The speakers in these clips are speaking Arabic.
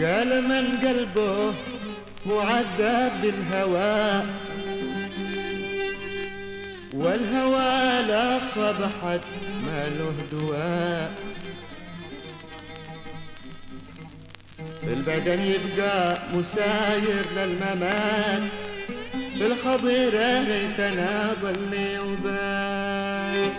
قال من قلبه معذب بالهوى والهوى لا صبحت ما له دواء. البدن يبقى مساير للممات. بالخضيرة ليتنا ظلي وبات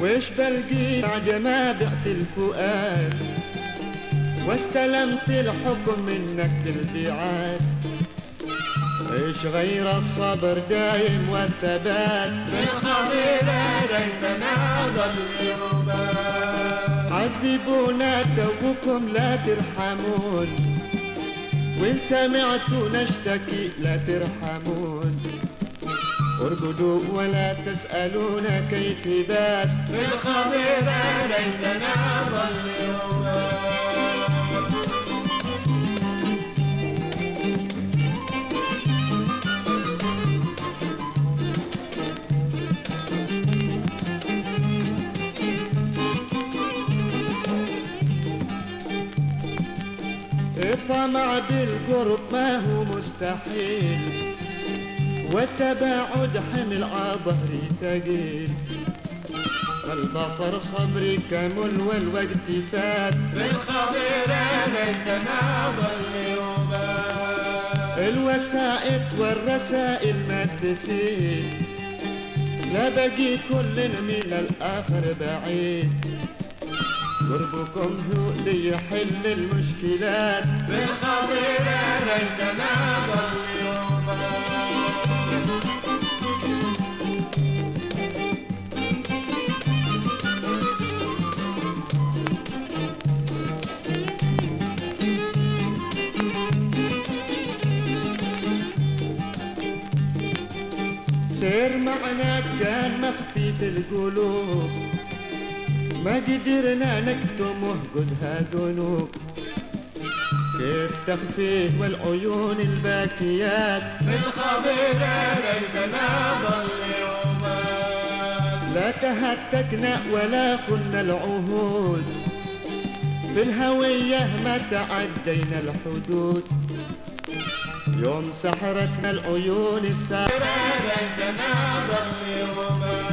وش بلقي بعد ما بعت الفؤاد؟ واستلمت الحكم منك بالبيعات إيش غير الصبر دايم والثبات؟ بالخضيرة ليتنا ظل يوبات عذبونا توبكم لا ترحمون. وإن سمعتوا نشتكي لا ترحمون. ارقدوا ولا تسألون كيف بات. بالخضيرة ليتنا ظل الطمع بالقرب ما هو مستحيل. والتباعد حمل عظهري ثقيل. البصر صبري كمل والوقت فات بالخضيرة ليتنا ظل الوسائط والرسائل ما تفيد. لا بقي كل من الآخر بعيد. قربكم هو اللي يحل المشكلات. بالخضيرة ليتنا ظل سير معنا كان مخفي في القلوب ما قدرنا نكتمه قدها ذنوب. كيف تخفيه والعيون الباكيات. بالخضيرة ليتنا ظل يوبات لا تهتكنا ولا قلنا العهود. في الهوية ما تعدينا الحدود. يوم سحرتنا العيون الساعة ليتنا ظل يوبات